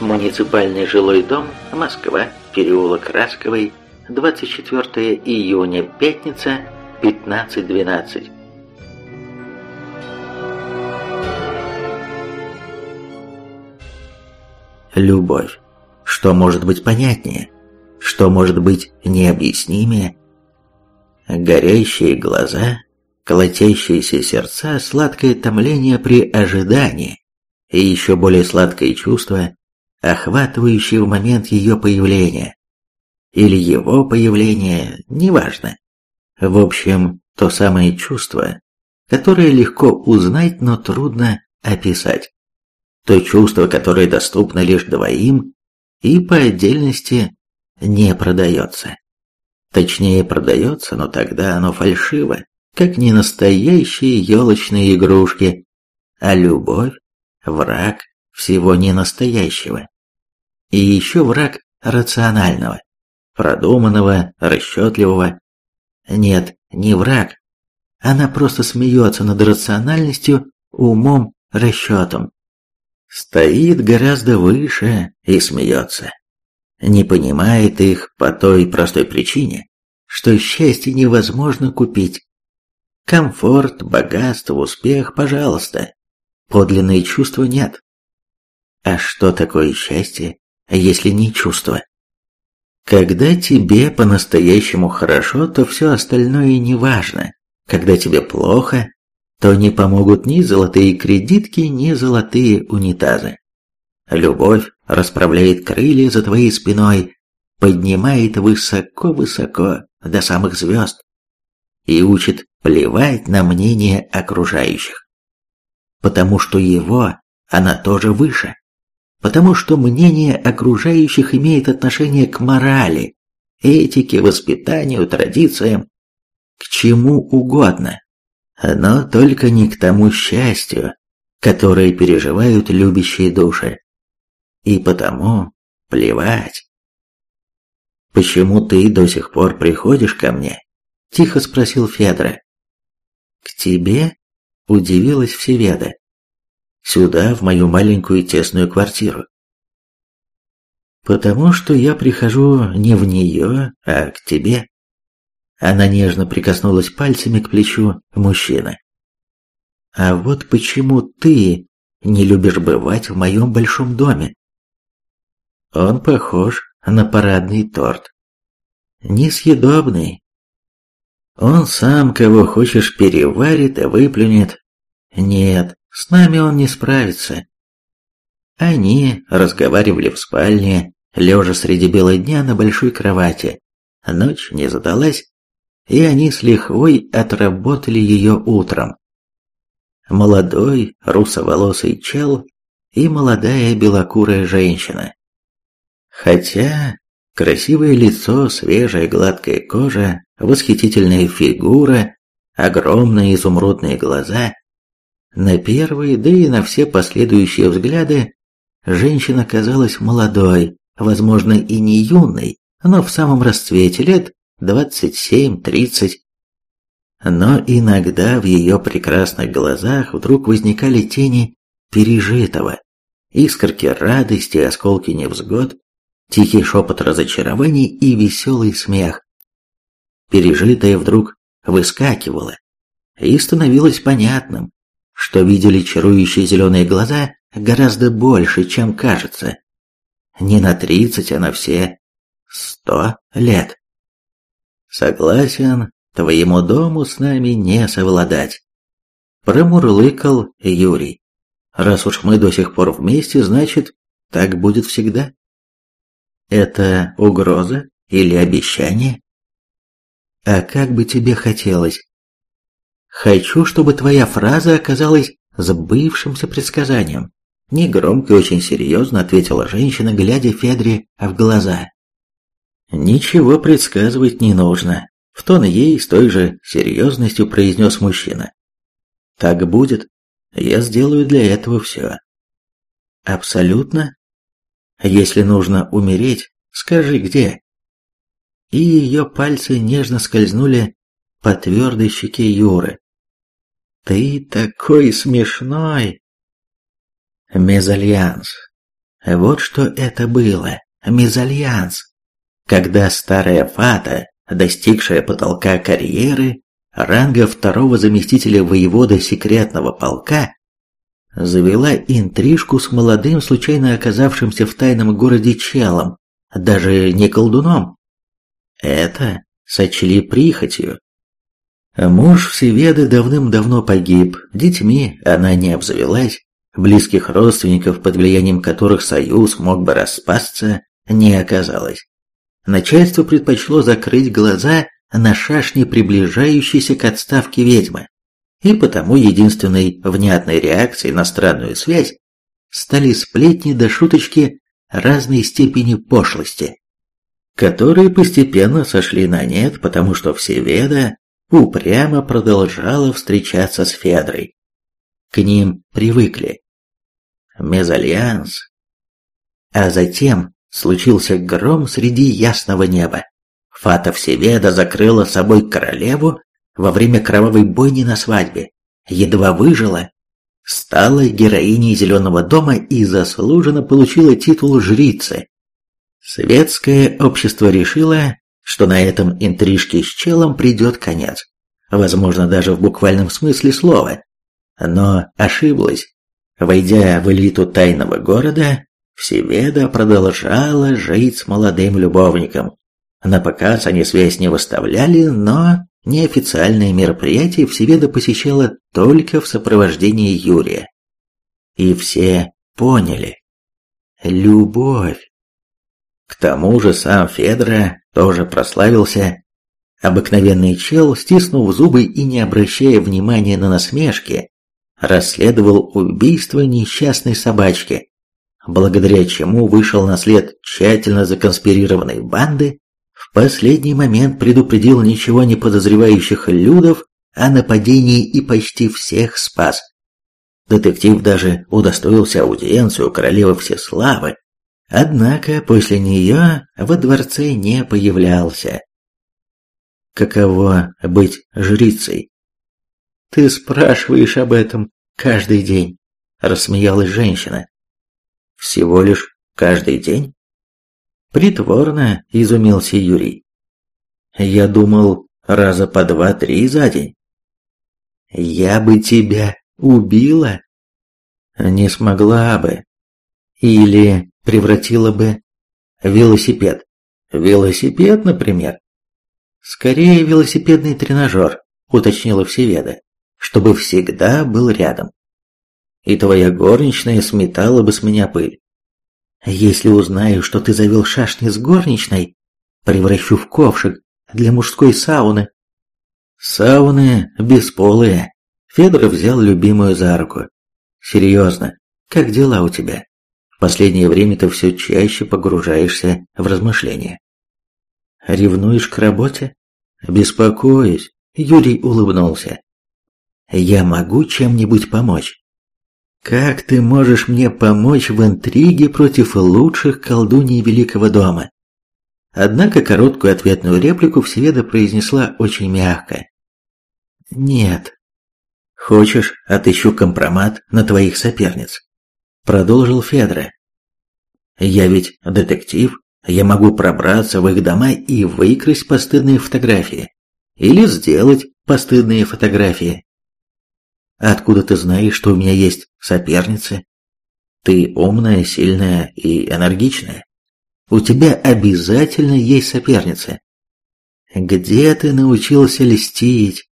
Муниципальный жилой дом, Москва, переулок Расковый, 24 июня, пятница, 15.12. Любовь. Что может быть понятнее? Что может быть необъяснимее? Горящие глаза, колотящиеся сердца, сладкое томление при ожидании и еще более сладкое чувство, охватывающее в момент ее появления. Или его появления, неважно. В общем, то самое чувство, которое легко узнать, но трудно описать. То чувство, которое доступно лишь двоим и по отдельности не продается. Точнее, продается, но тогда оно фальшиво, как не настоящие елочные игрушки, а любовь – враг всего ненастоящего. И еще враг рационального, продуманного, расчетливого. Нет, не враг. Она просто смеется над рациональностью, умом, расчетом. Стоит гораздо выше и смеется не понимает их по той простой причине, что счастье невозможно купить. Комфорт, богатство, успех, пожалуйста. Подлинные чувства нет. А что такое счастье, если не чувство? Когда тебе по-настоящему хорошо, то все остальное не важно. Когда тебе плохо, то не помогут ни золотые кредитки, ни золотые унитазы. Любовь расправляет крылья за твоей спиной, поднимает высоко-высоко до самых звезд и учит плевать на мнение окружающих. Потому что его она тоже выше. Потому что мнение окружающих имеет отношение к морали, этике, воспитанию, традициям, к чему угодно, но только не к тому счастью, которое переживают любящие души. И потому плевать. «Почему ты до сих пор приходишь ко мне?» – тихо спросил Федора. «К тебе?» – удивилась Всеведа. «Сюда, в мою маленькую тесную квартиру». «Потому что я прихожу не в нее, а к тебе». Она нежно прикоснулась пальцами к плечу мужчины. «А вот почему ты не любишь бывать в моем большом доме?» Он похож на парадный торт. Несъедобный. Он сам кого хочешь переварит и выплюнет. Нет, с нами он не справится. Они разговаривали в спальне, лежа среди бела дня на большой кровати. Ночь не задалась, и они с лихвой отработали ее утром. Молодой, русоволосый чел и молодая белокурая женщина. Хотя красивое лицо, свежая гладкая кожа, восхитительная фигура, огромные изумрудные глаза. На первые, да и на все последующие взгляды женщина казалась молодой, возможно, и не юной, но в самом расцвете лет 27-30. Но иногда в ее прекрасных глазах вдруг возникали тени пережитого, искорки радости, осколки невзгод, тихий шепот разочарований и веселый смех. Пережитое вдруг выскакивало, и становилось понятным, что видели чарующие зеленые глаза гораздо больше, чем кажется. Не на тридцать, а на все сто лет. Согласен, твоему дому с нами не совладать. Промурлыкал Юрий. Раз уж мы до сих пор вместе, значит, так будет всегда. Это угроза или обещание? А как бы тебе хотелось? Хочу, чтобы твоя фраза оказалась сбывшимся предсказанием. Негромко и очень серьезно ответила женщина, глядя Федре в глаза. Ничего предсказывать не нужно. В тон ей с той же серьезностью произнес мужчина. Так будет. Я сделаю для этого все. Абсолютно если нужно умереть, скажи где. И ее пальцы нежно скользнули по твердой щеке Юры. Ты такой смешной. Мезальянс. Вот что это было. Мезальянс. Когда старая Фата, достигшая потолка карьеры, ранга второго заместителя воевода секретного полка, завела интрижку с молодым, случайно оказавшимся в тайном городе челом, даже не колдуном. Это сочли прихотью. Муж Всеведы давным-давно погиб, детьми она не обзавелась, близких родственников, под влиянием которых союз мог бы распасться, не оказалось. Начальство предпочло закрыть глаза на шашни приближающейся к отставке ведьмы, и потому единственной внятной реакцией на странную связь стали сплетни до шуточки разной степени пошлости, которые постепенно сошли на нет, потому что Всеведа упрямо продолжала встречаться с Федрой. К ним привыкли. Мезальянс. А затем случился гром среди ясного неба. Фата Всеведа закрыла собой королеву во время кровавой бойни на свадьбе, едва выжила, стала героиней Зеленого дома и заслуженно получила титул жрицы. Светское общество решило, что на этом интрижке с челом придет конец, возможно, даже в буквальном смысле слова, но ошиблась. Войдя в элиту тайного города, Всеведа продолжала жить с молодым любовником. На показ они связь не выставляли, но неофициальные мероприятия Всеведа посещала только в сопровождении Юрия. И все поняли. Любовь. К тому же сам Федора тоже прославился. Обыкновенный чел, стиснув зубы и не обращая внимания на насмешки, расследовал убийство несчастной собачки, благодаря чему вышел на след тщательно законспирированной банды, в последний момент предупредил ничего не подозревающих людов о нападении и почти всех спас. Детектив даже удостоился аудиенцию королевы Всеславы, Однако после нее во дворце не появлялся. Каково быть жрицей? Ты спрашиваешь об этом каждый день, рассмеялась женщина. Всего лишь каждый день? Притворно изумился Юрий. Я думал, раза по два-три за день. Я бы тебя убила? Не смогла бы. Или превратила бы велосипед. Велосипед, например? Скорее велосипедный тренажер, уточнила Всеведа, чтобы всегда был рядом. И твоя горничная сметала бы с меня пыль. Если узнаю, что ты завел шашни с горничной, превращу в ковшик для мужской сауны. Сауны бесполые. Федор взял любимую за руку. Серьезно, как дела у тебя? Последнее время ты все чаще погружаешься в размышления. Ревнуешь к работе? Беспокоюсь. Юрий улыбнулся. Я могу чем-нибудь помочь? Как ты можешь мне помочь в интриге против лучших колдуней Великого дома? Однако короткую ответную реплику Всеведа произнесла очень мягко. Нет. Хочешь, отыщу компромат на твоих соперниц? Продолжил Федра. «Я ведь детектив, я могу пробраться в их дома и выкрасть постыдные фотографии. Или сделать постыдные фотографии. Откуда ты знаешь, что у меня есть соперницы? Ты умная, сильная и энергичная. У тебя обязательно есть соперницы. Где ты научился льстить?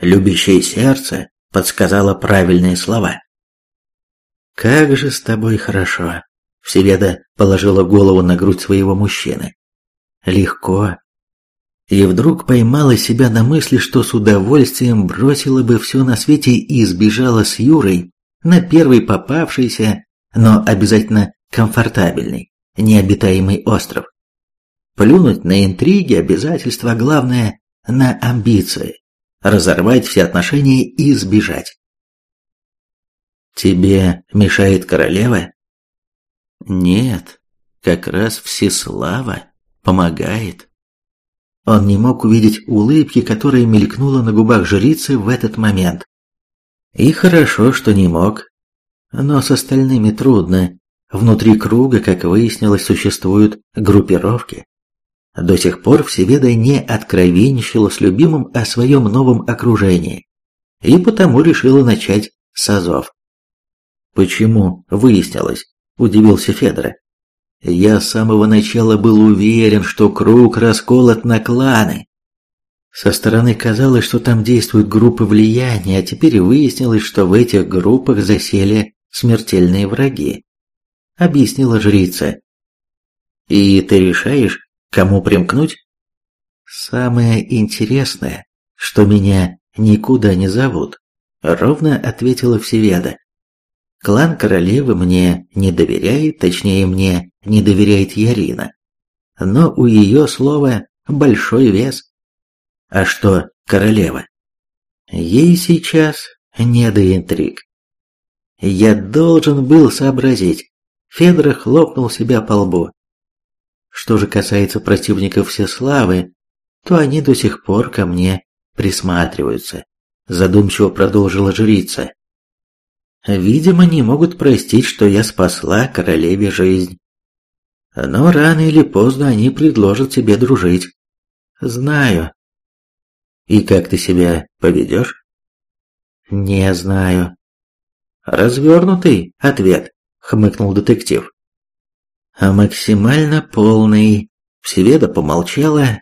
Любящее сердце подсказало правильные слова. «Как же с тобой хорошо!» Всеведа положила голову на грудь своего мужчины. «Легко!» И вдруг поймала себя на мысли, что с удовольствием бросила бы все на свете и сбежала с Юрой на первый попавшийся, но обязательно комфортабельный, необитаемый остров. Плюнуть на интриги, обязательства, главное – на амбиции. Разорвать все отношения и сбежать. Тебе мешает королева? Нет, как раз Всеслава помогает. Он не мог увидеть улыбки, которая мелькнула на губах жрицы в этот момент. И хорошо, что не мог. Но с остальными трудно. внутри круга, как выяснилось, существуют группировки. До сих пор Всеведа не откровенничала с любимым о своем новом окружении, и потому решила начать с азов. «Почему?» – выяснилось, – удивился Федор. «Я с самого начала был уверен, что круг расколот на кланы. Со стороны казалось, что там действуют группы влияния, а теперь выяснилось, что в этих группах засели смертельные враги», – объяснила жрица. «И ты решаешь, кому примкнуть?» «Самое интересное, что меня никуда не зовут», — ровно ответила Всеведа. Клан королевы мне не доверяет, точнее мне не доверяет Ярина. Но у ее слова большой вес. А что королева? Ей сейчас не до интриг. Я должен был сообразить. Федор хлопнул себя по лбу. Что же касается противников Всеславы, то они до сих пор ко мне присматриваются. Задумчиво продолжила жрица. Видимо, не могут простить, что я спасла королеве жизнь. Но рано или поздно они предложат тебе дружить. Знаю. И как ты себя поведешь? Не знаю. Развернутый ответ, хмыкнул детектив. А максимально полный. Всеведа помолчала.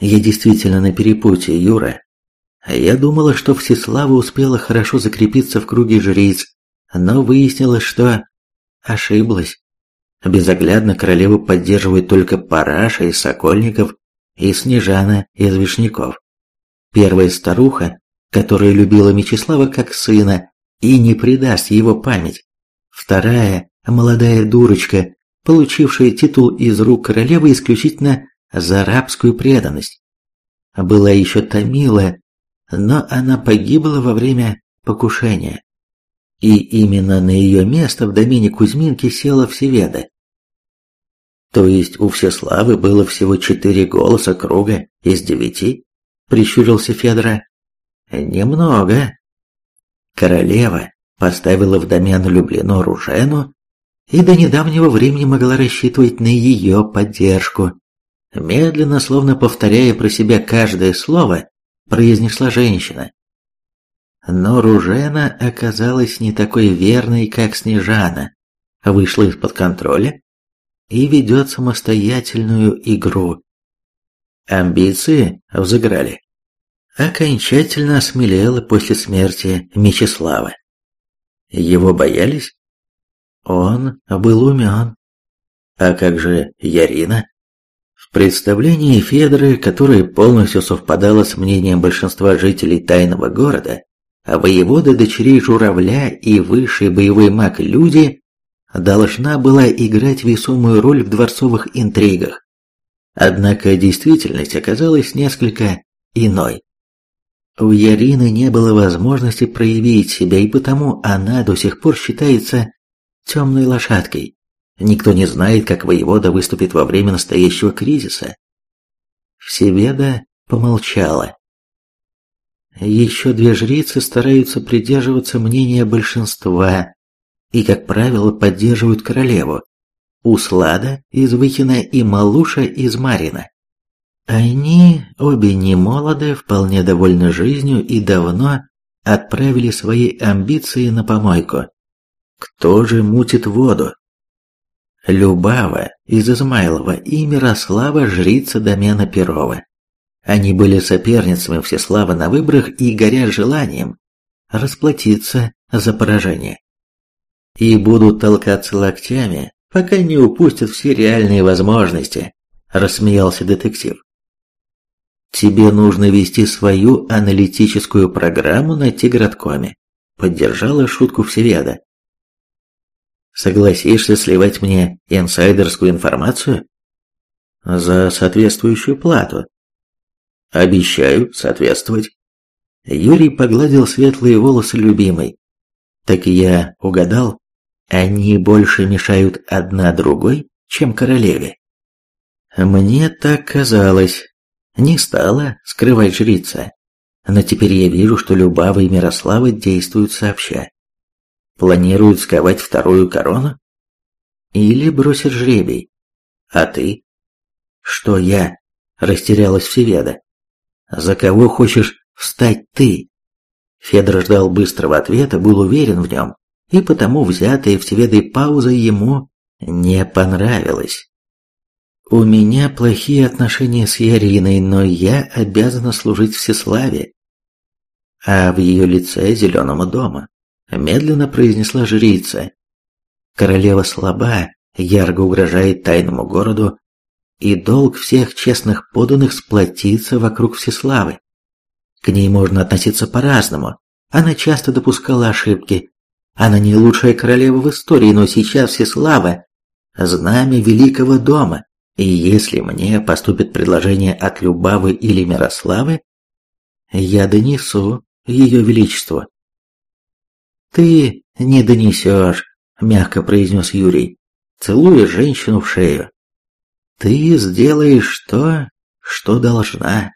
Я действительно на перепутье, Юра. Я думала, что Всеслава успела хорошо закрепиться в круге жриц, но выяснилось, что ошиблась. Безоглядно королеву поддерживают только Параша из Сокольников и Снежана из Вишняков. Первая старуха, которая любила Мечислава как сына и не предаст его память. Вторая – молодая дурочка, получившая титул из рук королевы исключительно за рабскую преданность. Была еще Томила, но она погибла во время покушения. И именно на ее место в домене Кузьминки села Всеведа. То есть у Всеславы было всего четыре голоса круга из девяти? Прищурился Федора. Немного. Королева поставила в домен Люблино Ружену и до недавнего времени могла рассчитывать на ее поддержку. Медленно, словно повторяя про себя каждое слово, произнесла женщина. Но Ружена оказалась не такой верной, как Снежана, вышла из-под контроля и ведет самостоятельную игру. Амбиции взыграли. Окончательно осмелела после смерти Мечислава. Его боялись? Он был умен. А как же Ярина? В представлении Федоры, которое полностью совпадало с мнением большинства жителей тайного города, а воеводы дочерей журавля и высший боевой маг люди должна была играть весомую роль в дворцовых интригах. Однако действительность оказалась несколько иной. У Ярины не было возможности проявить себя, и потому она до сих пор считается темной лошадкой, Никто не знает, как воевода выступит во время настоящего кризиса. Всеведа помолчала. Еще две жрицы стараются придерживаться мнения большинства и, как правило, поддерживают королеву. Услада из Выхина и Малуша из Марина. Они, обе не молоды, вполне довольны жизнью и давно отправили свои амбиции на помойку. Кто же мутит воду? Любава из Измайлова и Мирослава жрица домена Перова. Они были соперницами Всеслава на выборах и горят желанием расплатиться за поражение. И будут толкаться локтями, пока не упустят все реальные возможности, рассмеялся детектив. Тебе нужно вести свою аналитическую программу на Тиграткоме, поддержала шутку Всеведа. Согласишься сливать мне инсайдерскую информацию? За соответствующую плату. Обещаю соответствовать. Юрий погладил светлые волосы любимой. Так я угадал, они больше мешают одна другой, чем королеве. Мне так казалось. Не стала скрывать жрица. Но теперь я вижу, что Любава и Мирослава действуют сообща. Планируют сковать вторую корону? или бросит жребий. А ты? Что я? Растерялась Всеведа. За кого хочешь встать ты? Федор ждал быстрого ответа, был уверен в нем, и потому взятая Всеведой пауза ему не понравилась. «У меня плохие отношения с Яриной, но я обязана служить Всеславе». А в ее лице зеленому дома медленно произнесла жрица. Королева слаба, ярко угрожает тайному городу, и долг всех честных поданных сплотиться вокруг Всеславы. К ней можно относиться по-разному. Она часто допускала ошибки. Она не лучшая королева в истории, но сейчас Всеслава – знамя великого дома. И если мне поступит предложение от Любавы или Мирославы, я донесу ее величеству. «Ты не донесешь», – мягко произнес Юрий, целуя женщину в шею. «Ты сделаешь то, что должна».